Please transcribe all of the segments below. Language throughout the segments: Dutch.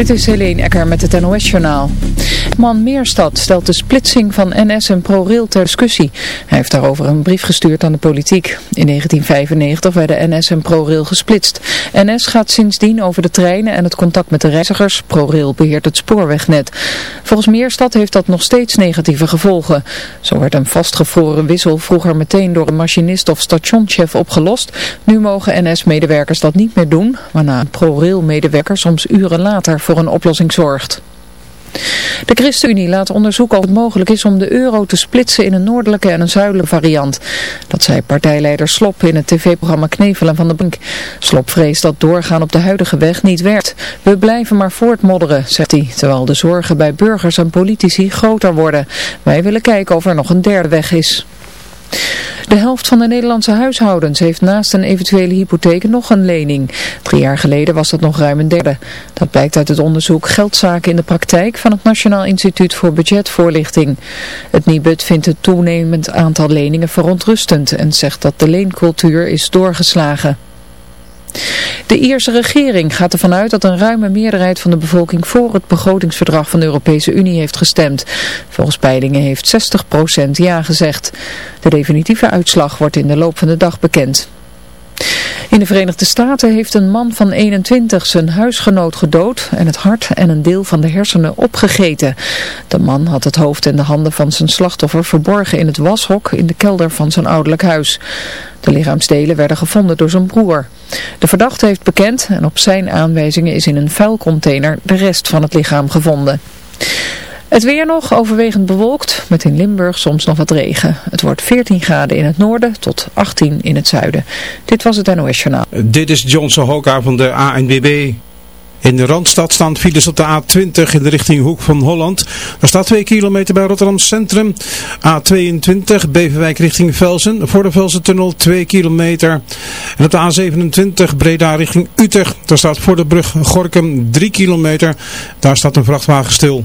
Dit is Helene Ecker met het NOS-journaal. Man Meerstad stelt de splitsing van NS en ProRail ter discussie. Hij heeft daarover een brief gestuurd aan de politiek. In 1995 werden NS en ProRail gesplitst. NS gaat sindsdien over de treinen en het contact met de reizigers. ProRail beheert het spoorwegnet. Volgens Meerstad heeft dat nog steeds negatieve gevolgen. Zo werd een vastgevroren wissel vroeger meteen door een machinist of stationchef opgelost. Nu mogen NS-medewerkers dat niet meer doen, waarna ProRail-medewerker soms uren later voor een oplossing zorgt. De ChristenUnie laat onderzoeken of het mogelijk is om de euro te splitsen in een noordelijke en een zuidelijke variant. Dat zei partijleider Slop in het tv-programma Knevelen van de Bank. Slop vreest dat doorgaan op de huidige weg niet werkt. We blijven maar voortmodderen, zegt hij, terwijl de zorgen bij burgers en politici groter worden. Wij willen kijken of er nog een derde weg is. De helft van de Nederlandse huishoudens heeft naast een eventuele hypotheek nog een lening. Drie jaar geleden was dat nog ruim een derde. Dat blijkt uit het onderzoek Geldzaken in de praktijk van het Nationaal Instituut voor Budgetvoorlichting. Het NIBUD vindt het toenemend aantal leningen verontrustend en zegt dat de leencultuur is doorgeslagen. De Ierse regering gaat ervan uit dat een ruime meerderheid van de bevolking voor het begrotingsverdrag van de Europese Unie heeft gestemd. Volgens peilingen heeft 60% ja gezegd. De definitieve uitslag wordt in de loop van de dag bekend. In de Verenigde Staten heeft een man van 21 zijn huisgenoot gedood en het hart en een deel van de hersenen opgegeten. De man had het hoofd en de handen van zijn slachtoffer verborgen in het washok in de kelder van zijn ouderlijk huis. De lichaamsdelen werden gevonden door zijn broer. De verdachte heeft bekend en op zijn aanwijzingen is in een vuilcontainer de rest van het lichaam gevonden. Het weer nog overwegend bewolkt, met in Limburg soms nog wat regen. Het wordt 14 graden in het noorden tot 18 in het zuiden. Dit was het NOS Journaal. Dit is Johnson Hoka van de ANWB. In de Randstad staan files op de A20 in de richting Hoek van Holland. Er staat 2 kilometer bij Rotterdam Centrum. A22 Beverwijk richting Velsen. Voor de Velsen-tunnel 2 kilometer. En op de A27 Breda richting Utrecht. Daar staat voor de brug Gorkum 3 kilometer. Daar staat een vrachtwagen stil.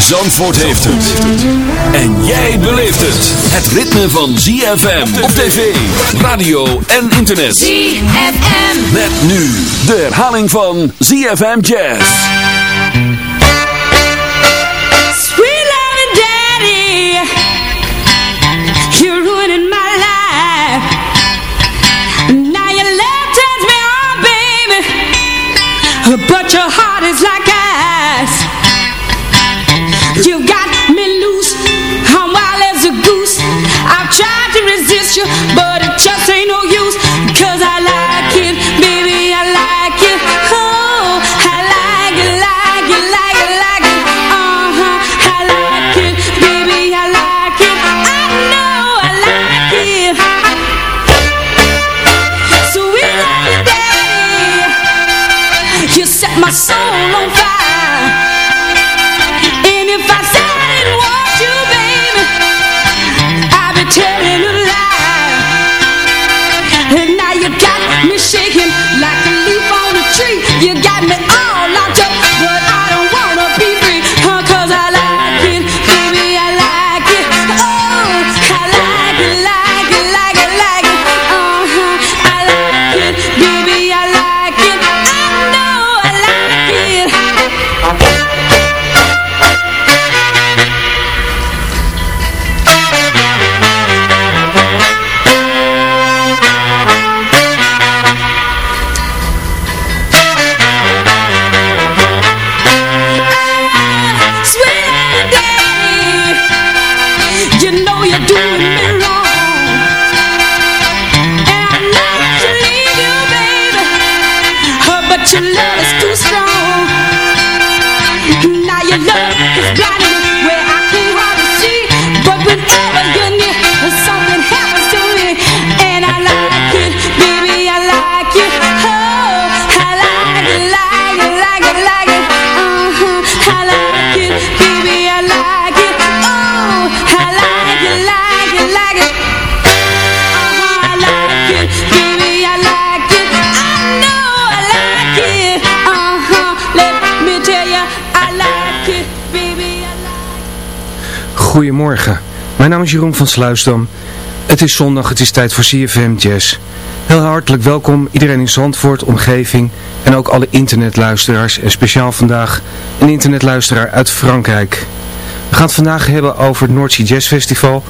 Zandvoort heeft het. En jij beleeft het. Het ritme van ZFM op tv, radio en internet. ZFM. Met nu de herhaling van ZFM Jazz. Sweet loving daddy. You're ruining my life. Now your love turns me on, baby. But your heart is like but it just ain't no use. Jeroen van Sluisdam. Het is zondag, het is tijd voor CFM Jazz. Heel hartelijk welkom iedereen in Zandvoort, omgeving en ook alle internetluisteraars. En speciaal vandaag een internetluisteraar uit Frankrijk. We gaan het vandaag hebben over het Noordzee Jazz Festival.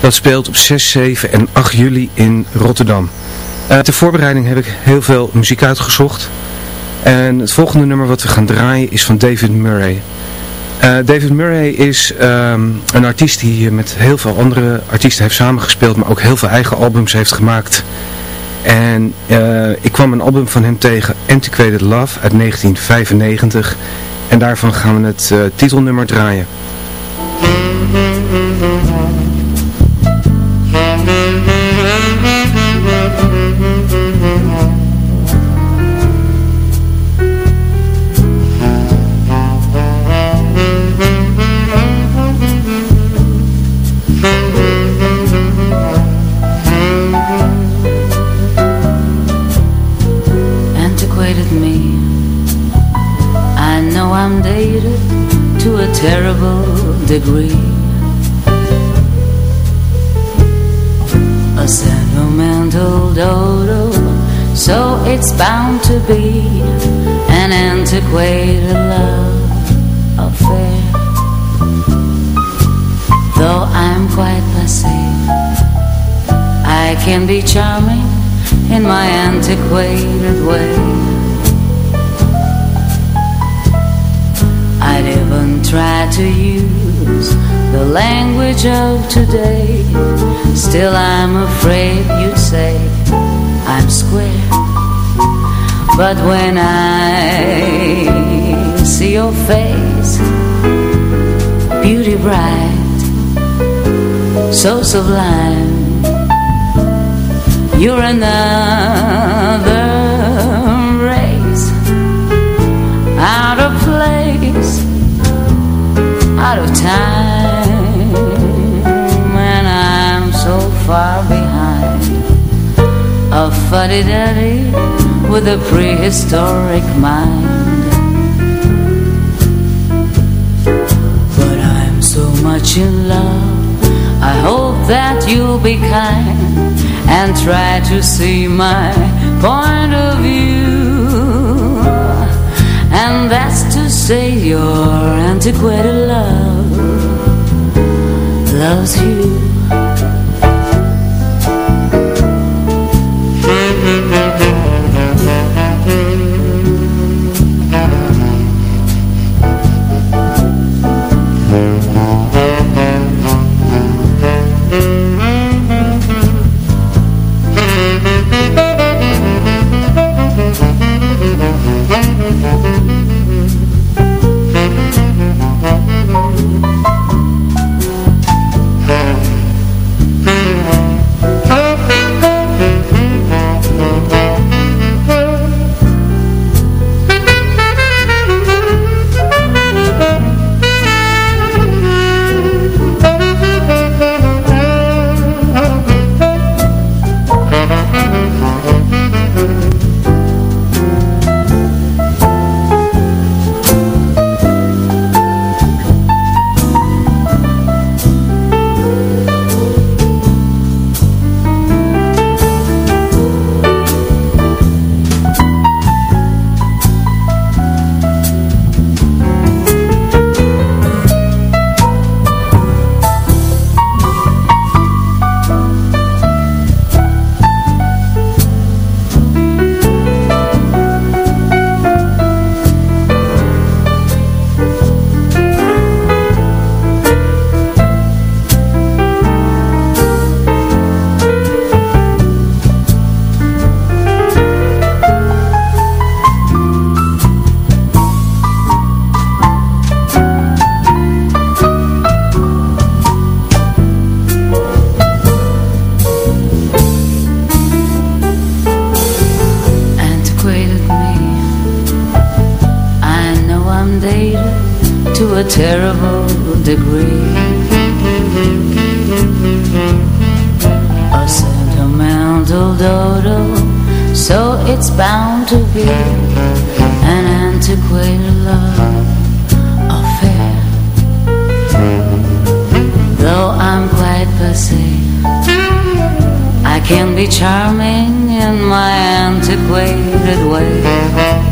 Dat speelt op 6, 7 en 8 juli in Rotterdam. Uh, ter voorbereiding heb ik heel veel muziek uitgezocht. En het volgende nummer wat we gaan draaien is van David Murray. Uh, David Murray is um, een artiest die met heel veel andere artiesten heeft samengespeeld, maar ook heel veel eigen albums heeft gemaakt. En uh, ik kwam een album van hem tegen, Antiquated Love, uit 1995. En daarvan gaan we het uh, titelnummer draaien. Be charming in my antiquated way. I'd even try to use the language of today. Still I'm afraid you'd say I'm square. But when I see your face Beauty bright So sublime You're another race. Out of place. Out of time. And I'm so far behind. A fuddy-duddy with a prehistoric mind. But I'm so much in love I hope that you'll be kind And try to see my point of view. And that's to say your antiquated love loves you terrible degree. A sentimental dodo, so it's bound to be an antiquated love affair. Though I'm quite passé, I can be charming in my antiquated way.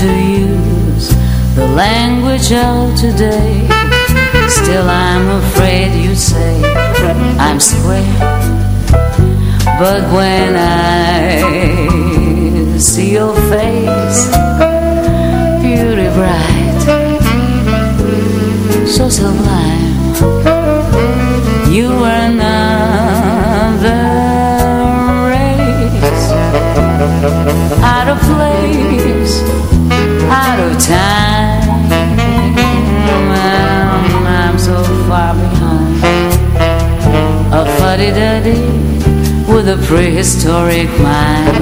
To use the language of today. Still I'm afraid you'd say I'm square. But when I see your face Beauty bright So sublime You were another race. Out of place, time. I'm so far behind a fuddy-duddy with a prehistoric mind.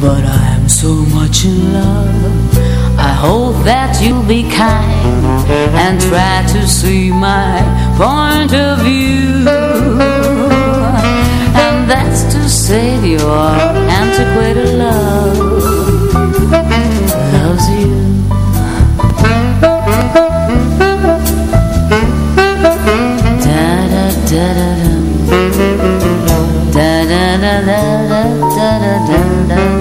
But I'm so much in love. I hope that you'll be kind and try to see my point of view that's to save your antiquated love. Loves you. Da da da da da da da da da da da da da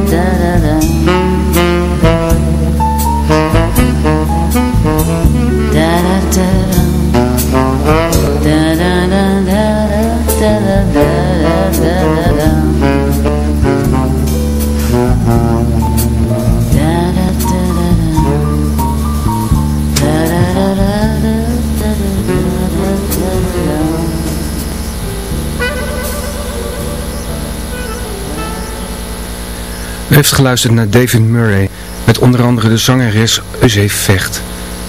heeft geluisterd naar David Murray met onder andere de zangeres Eusé Vecht.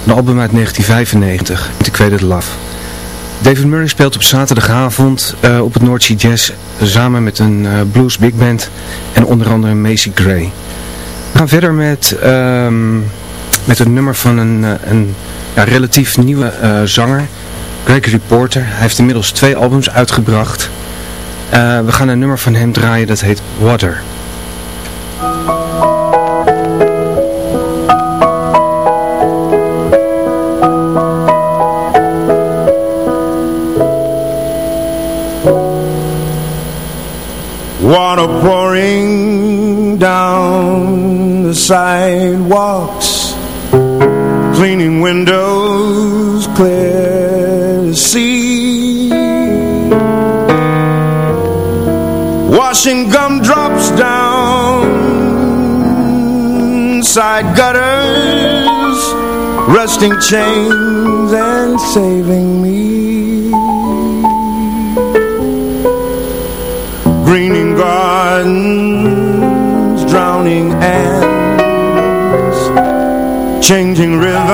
Een album uit 1995, Antiquated Love. David Murray speelt op zaterdagavond uh, op het North Jazz samen met een uh, blues big band en onder andere Macy Gray. We gaan verder met, um, met een nummer van een, uh, een ja, relatief nieuwe zanger, Gregory Porter. Hij heeft inmiddels twee albums uitgebracht. we gaan een nummer van hem draaien dat heet Water. Water pouring down the sidewalks Cleaning windows clear to see. Washing gumdrops down side gutters Rusting chains and saving me. Greening gardens, drowning ants, changing rhythms,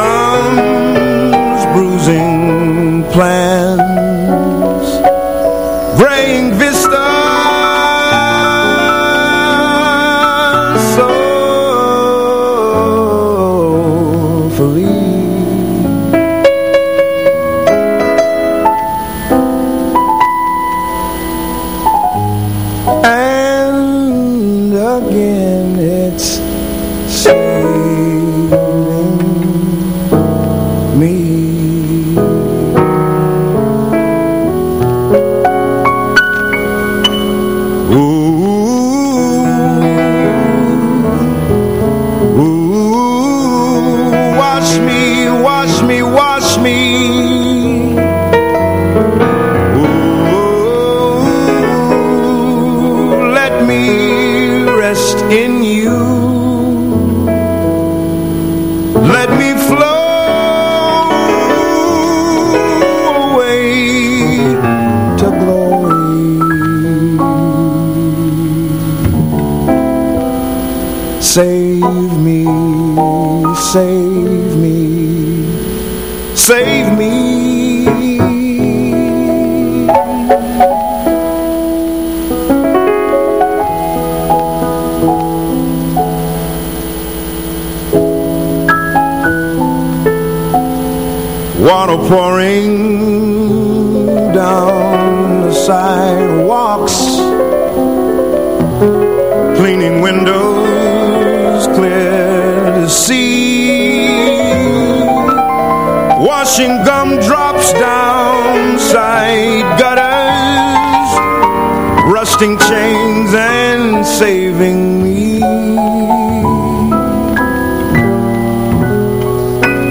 chains and saving me.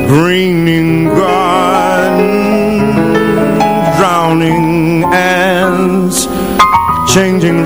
Greening gardens Drowning ants Changing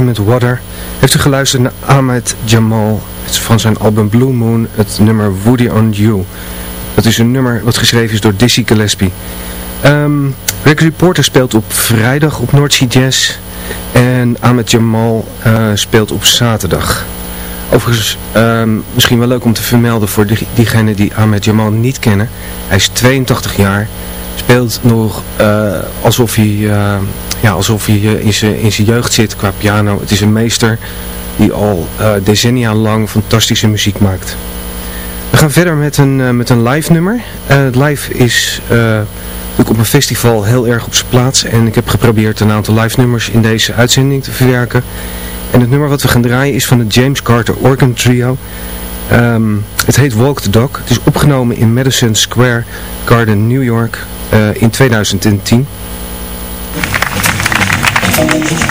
Met Water. Heeft u geluisterd naar Ahmed Jamal van zijn album Blue Moon, het nummer Woody on You. Dat is een nummer wat geschreven is door Dizzy Gillespie. Um, Gregory Porter speelt op vrijdag op Noordzee Jazz en Ahmed Jamal uh, speelt op zaterdag. Overigens, um, misschien wel leuk om te vermelden voor die, diegenen die Ahmed Jamal niet kennen. Hij is 82 jaar, speelt nog uh, alsof hij, uh, ja, alsof hij in zijn jeugd zit qua piano. Het is een meester die al decennia lang fantastische muziek maakt. We gaan verder met een, met een live nummer. het live is op een festival heel erg op zijn plaats. En ik heb geprobeerd een aantal live nummers in deze uitzending te verwerken. En het nummer wat we gaan draaien is van het James Carter Organ Trio. Um, het heet Walk the Dog. Het is opgenomen in Madison Square Garden, New York in 2010. Thank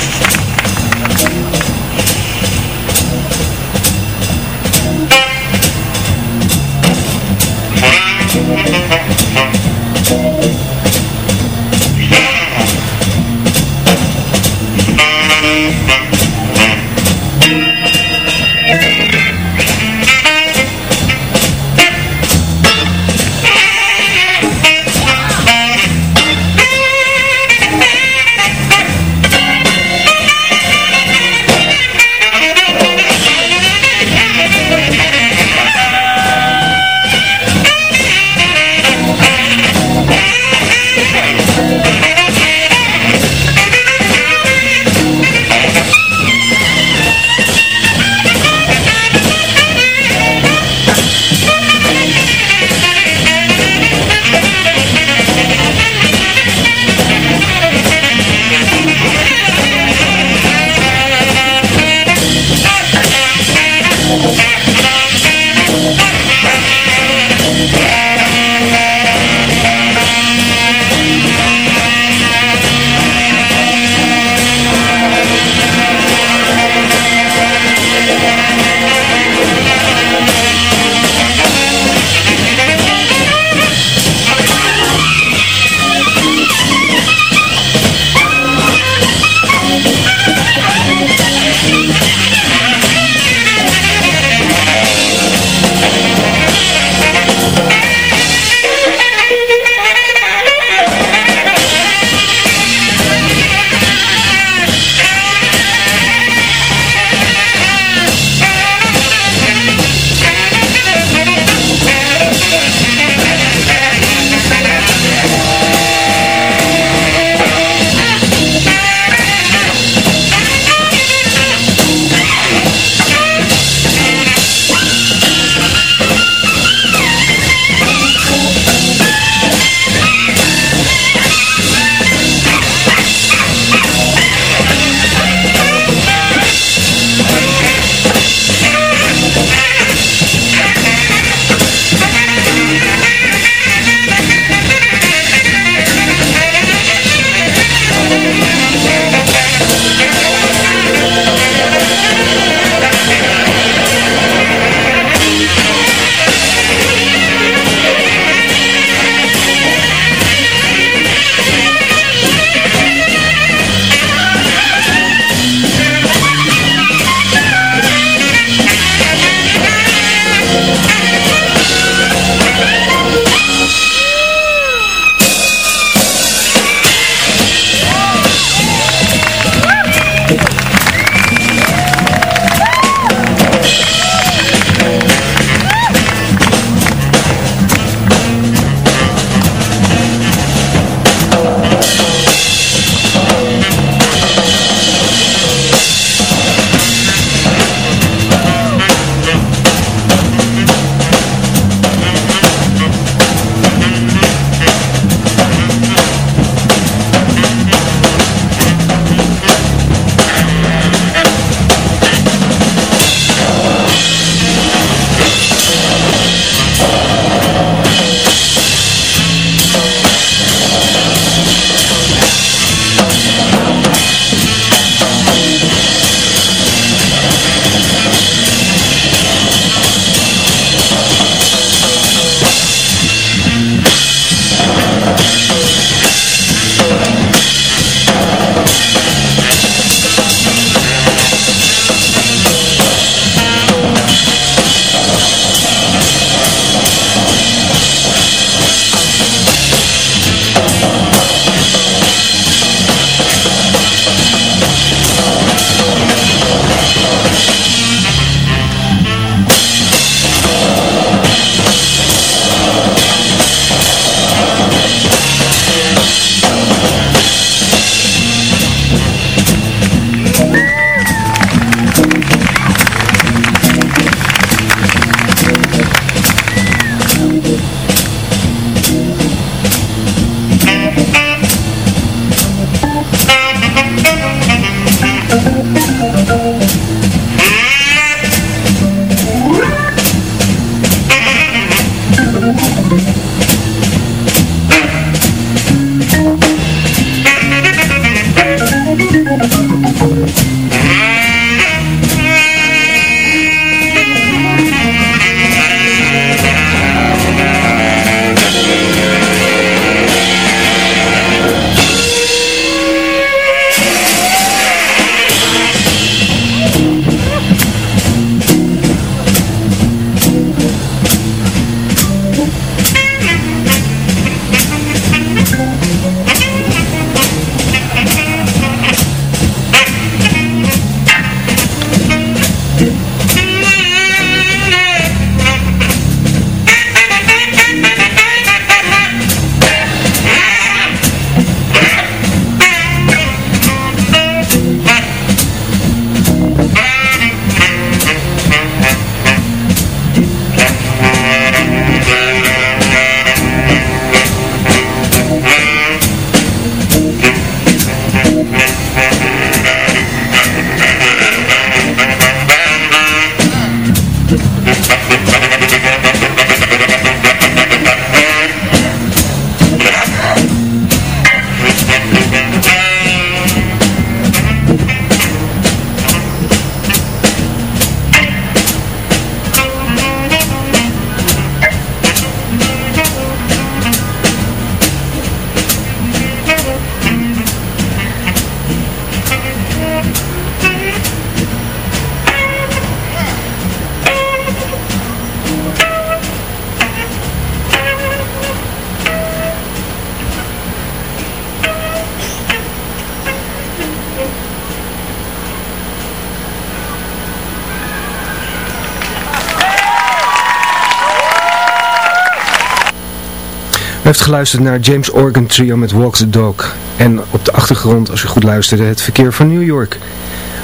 geluisterd naar James Organ Trio met Walk the Dog. En op de achtergrond, als u goed luisterde, het verkeer van New York.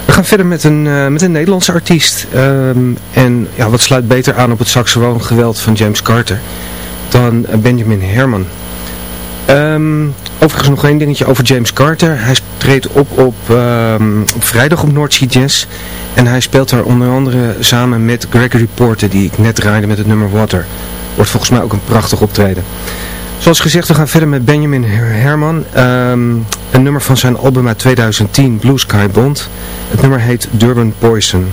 We gaan verder met een, uh, met een Nederlandse artiest. Um, en ja, wat sluit beter aan op het saxofoongeweld van James Carter dan Benjamin Herman. Um, overigens nog één dingetje over James Carter. Hij treedt op op, um, op vrijdag op North Sea Jazz. En hij speelt daar onder andere samen met Gregory Porter, die ik net draaide met het nummer Water. Wordt volgens mij ook een prachtig optreden. Zoals gezegd, we gaan verder met Benjamin Herman. Um, een nummer van zijn album uit 2010, Blue Sky Bond. Het nummer heet Durban Poison.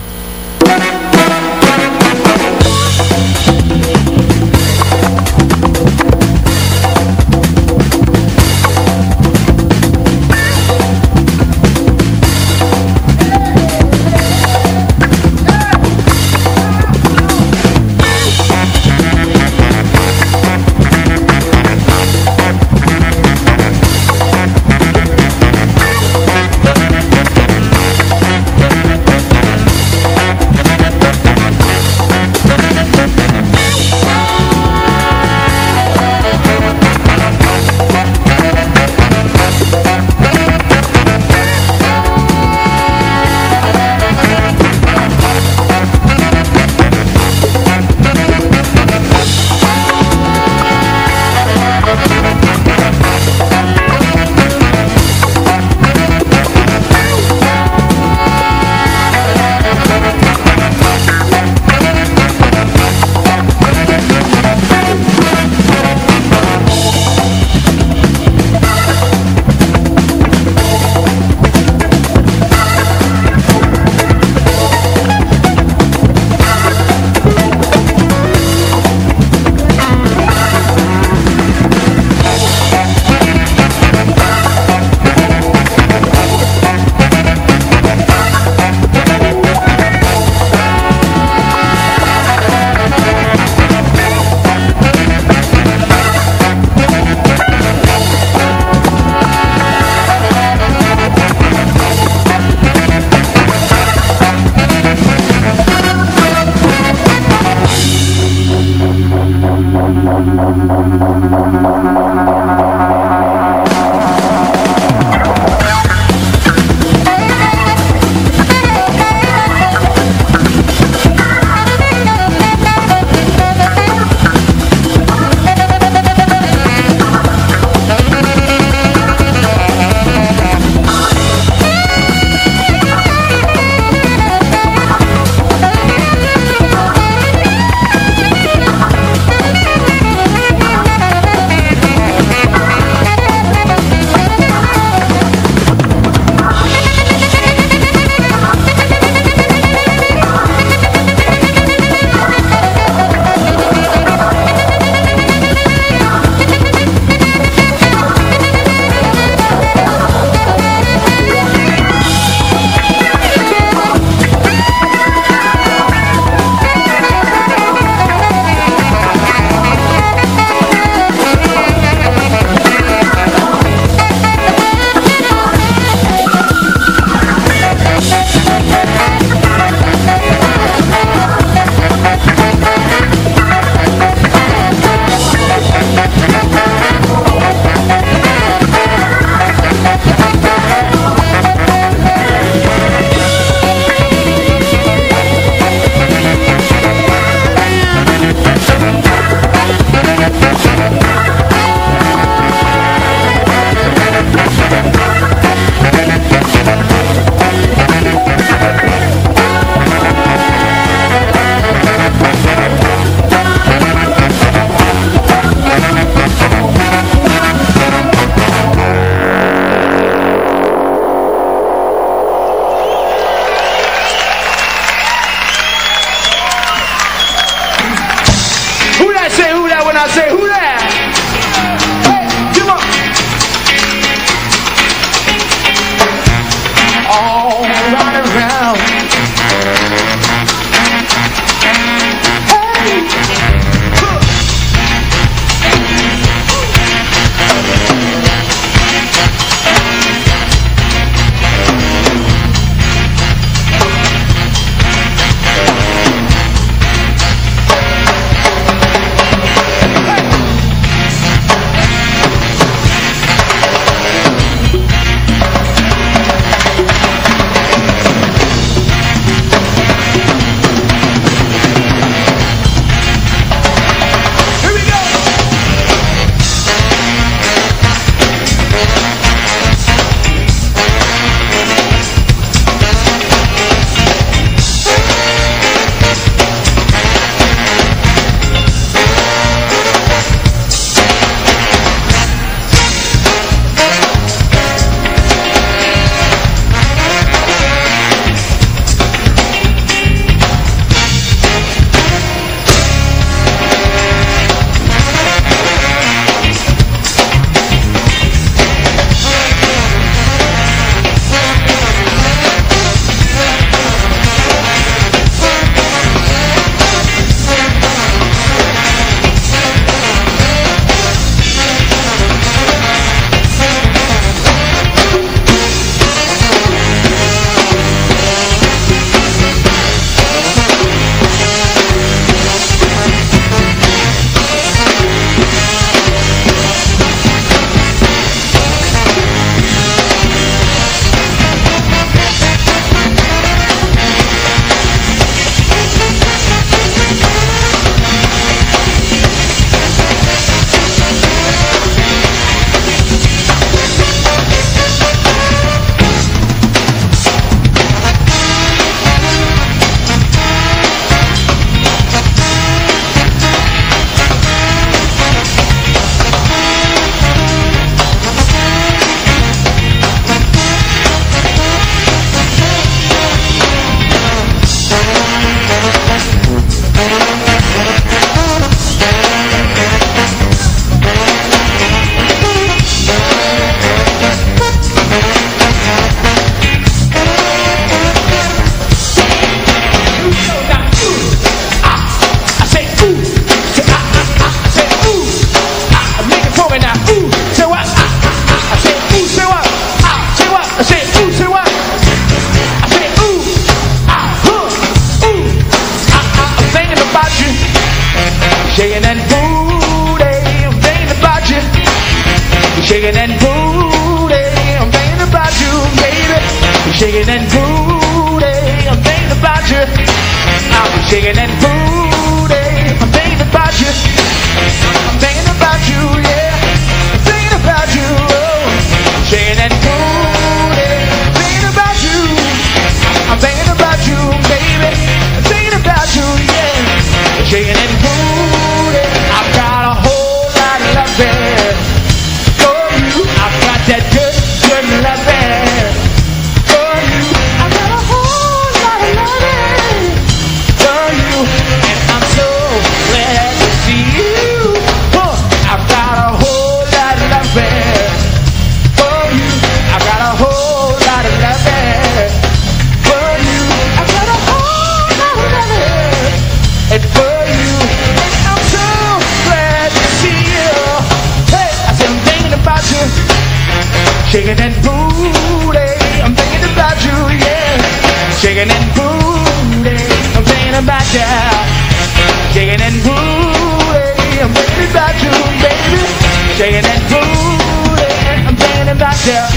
shaking that booty. I'm standing back there.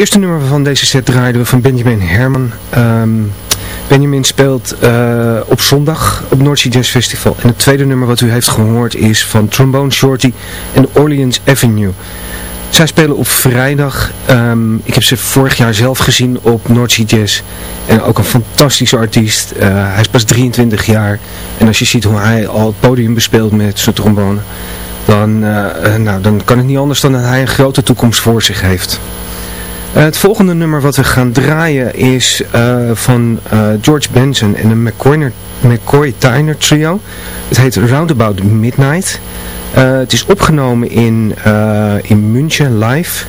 Eerste nummer van deze set draaiden we van Benjamin Herman. Ehm, Benjamin speelt uh, op zondag op North Sea Jazz Festival. En het tweede nummer wat u heeft gehoord is van Trombone Shorty en Orleans Avenue. Zij spelen op vrijdag. Um, ik heb ze vorig jaar zelf gezien op North Sea Jazz. En ook een fantastische artiest. Uh, hij is pas 23 jaar. En als je ziet hoe hij al het podium bespeelt met zijn trombone. Dan, uh, nou, dan kan het niet anders dan dat hij een grote toekomst voor zich heeft. Uh, het volgende nummer wat we gaan draaien is uh, van uh, George Benson en de McCoy, Tyner Trio. Het heet Roundabout Midnight. het is opgenomen in, in München live.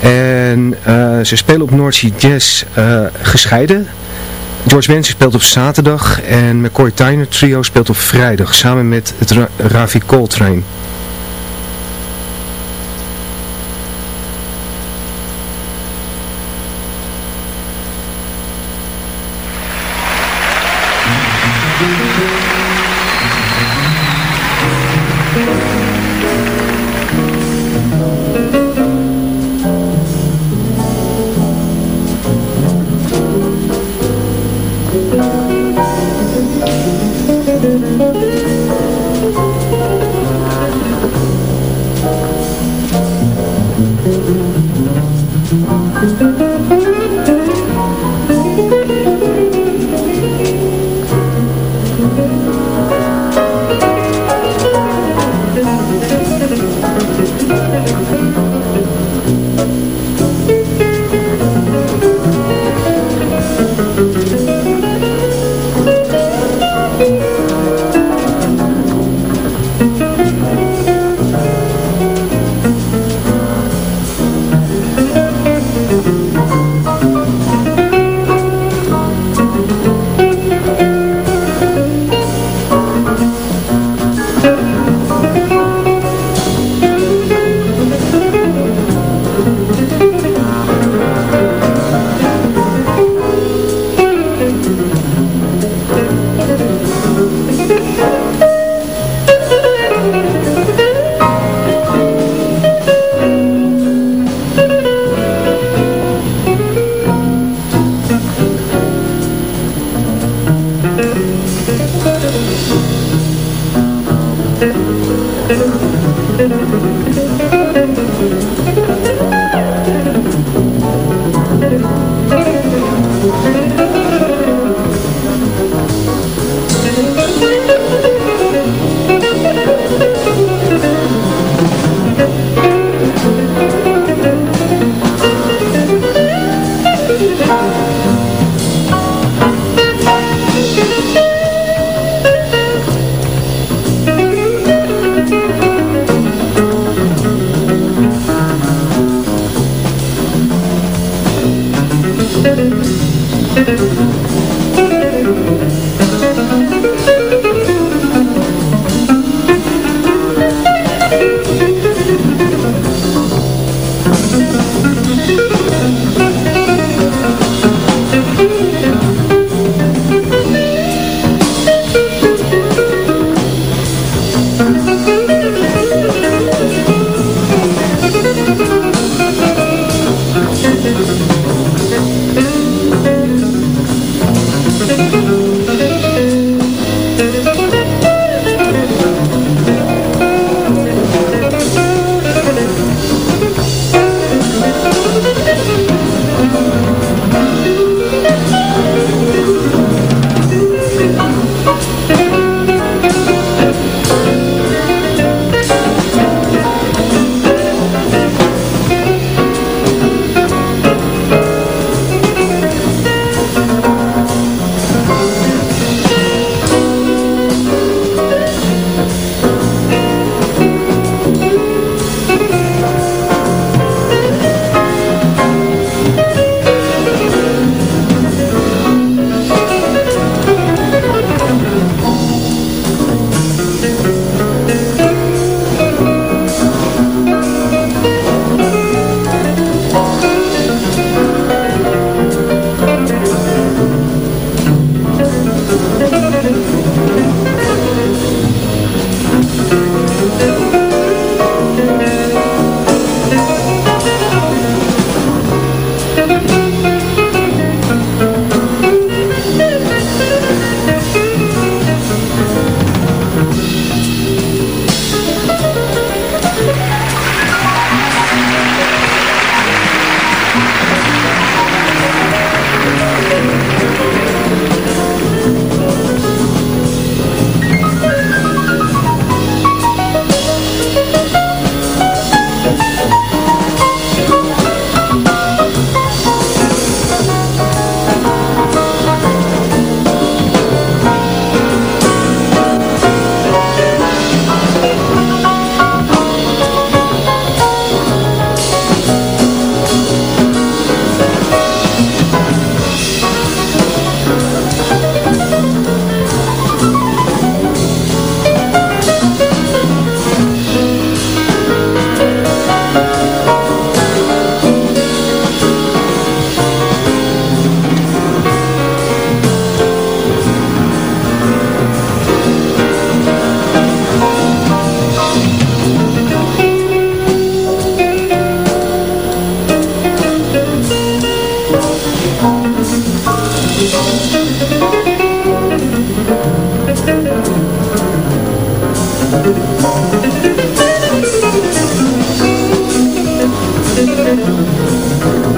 En ze spelen op Sea Jazz gescheiden. George Benson speelt op zaterdag en McCoy Tyner Trio speelt op vrijdag samen met het Ra Ravi Coltrane. うん。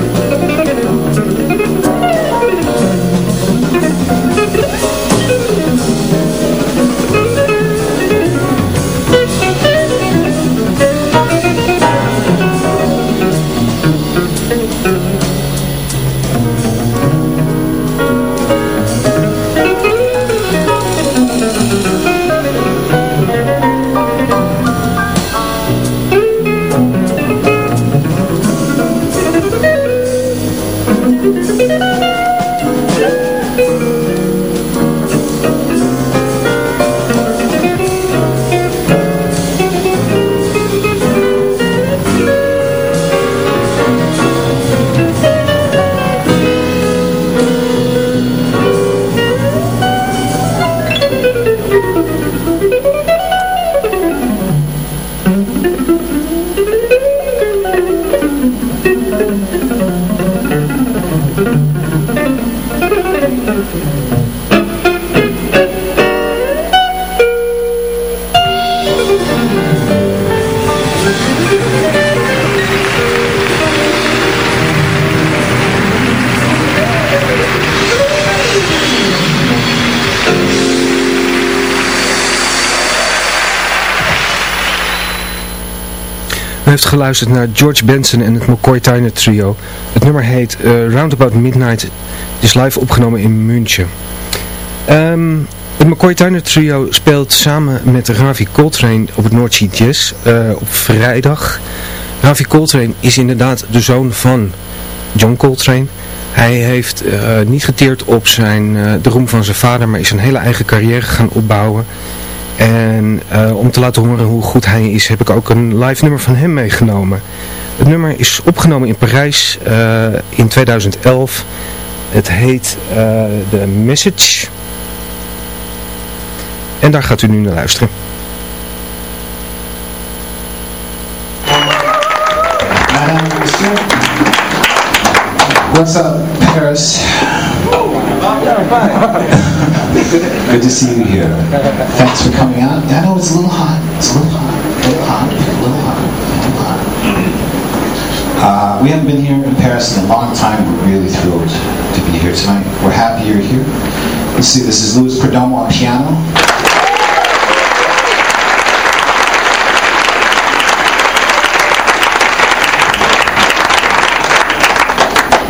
Geluisterd naar George Benson en het McCoy Tyner Trio. Het nummer heet uh, Roundabout Midnight. Is live opgenomen in München. Ehm, het McCoy Tyner Trio speelt samen met Ravi Coltrane op het North Jazz uh, op vrijdag. Ravi Coltrane is inderdaad de zoon van John Coltrane. Hij heeft uh, niet geteerd op zijn, de roem van zijn vader, maar is een hele eigen carrière gaan opbouwen. En uh, om te laten horen hoe goed hij is, heb ik ook een live nummer van hem meegenomen. Het nummer is opgenomen in Parijs uh, in 2011. Het heet uh, The Message. En daar gaat u nu naar luisteren. What's up, Paris? Good to see you here. Thanks for coming out. I know it's a little hot. It's a little hot. A little hot. A little hot. A little hot. Uh, we haven't been here in Paris in a long time. We're really thrilled to be here tonight. We're happy you're here. Let's see, this is Louis Perdomo on piano.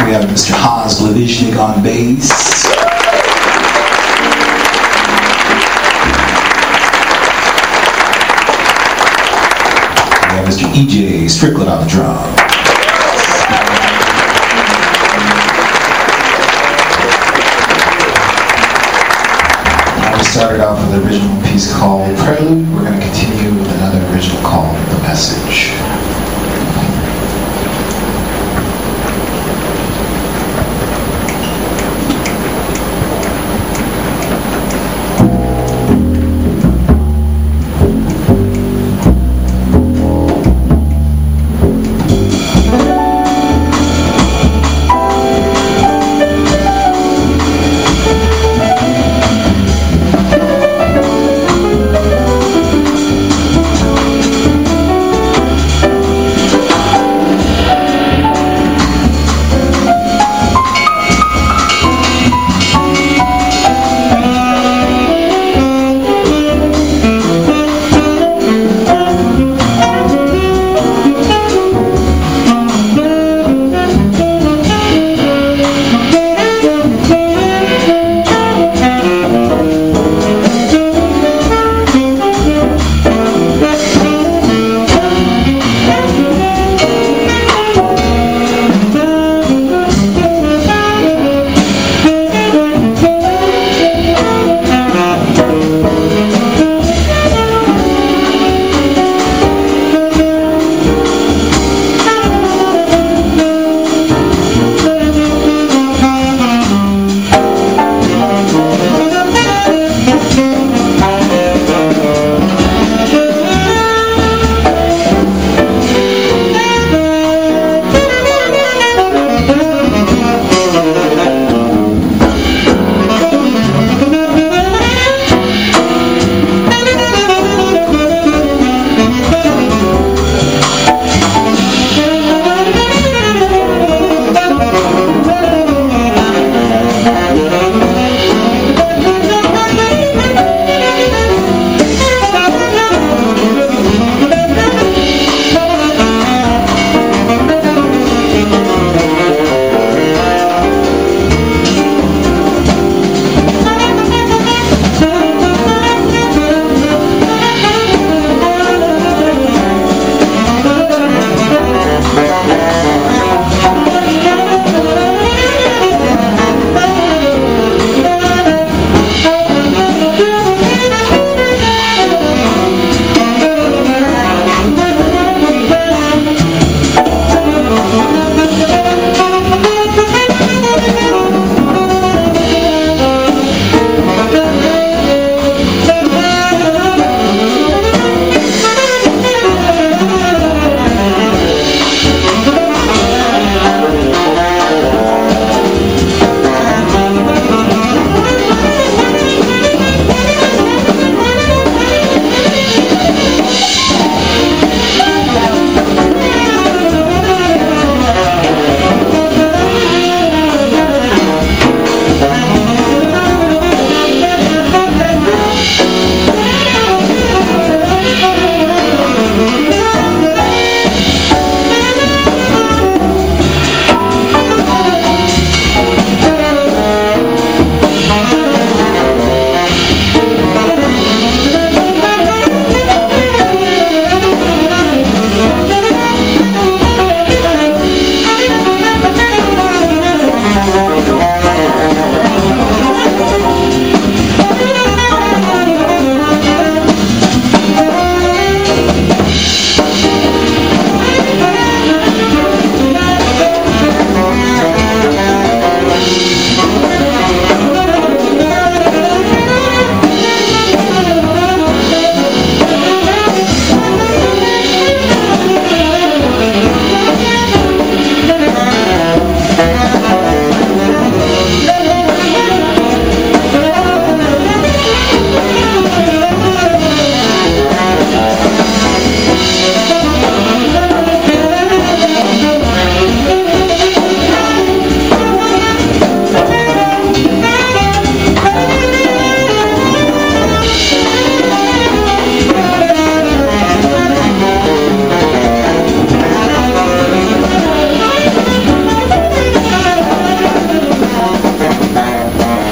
We have Mr. Hans Levishnik on bass. Mr. EJ Strickland on the drum. Now we started off with an original piece called Prelude. We're going to continue with another original called The Message.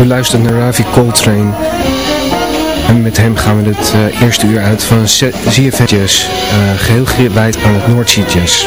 Luistert naar Ravi Coltrane. En met hem gaan we het uh, eerste uur uit van Jazz. Uh, geheel gewijd aan het Noordzee Jazz.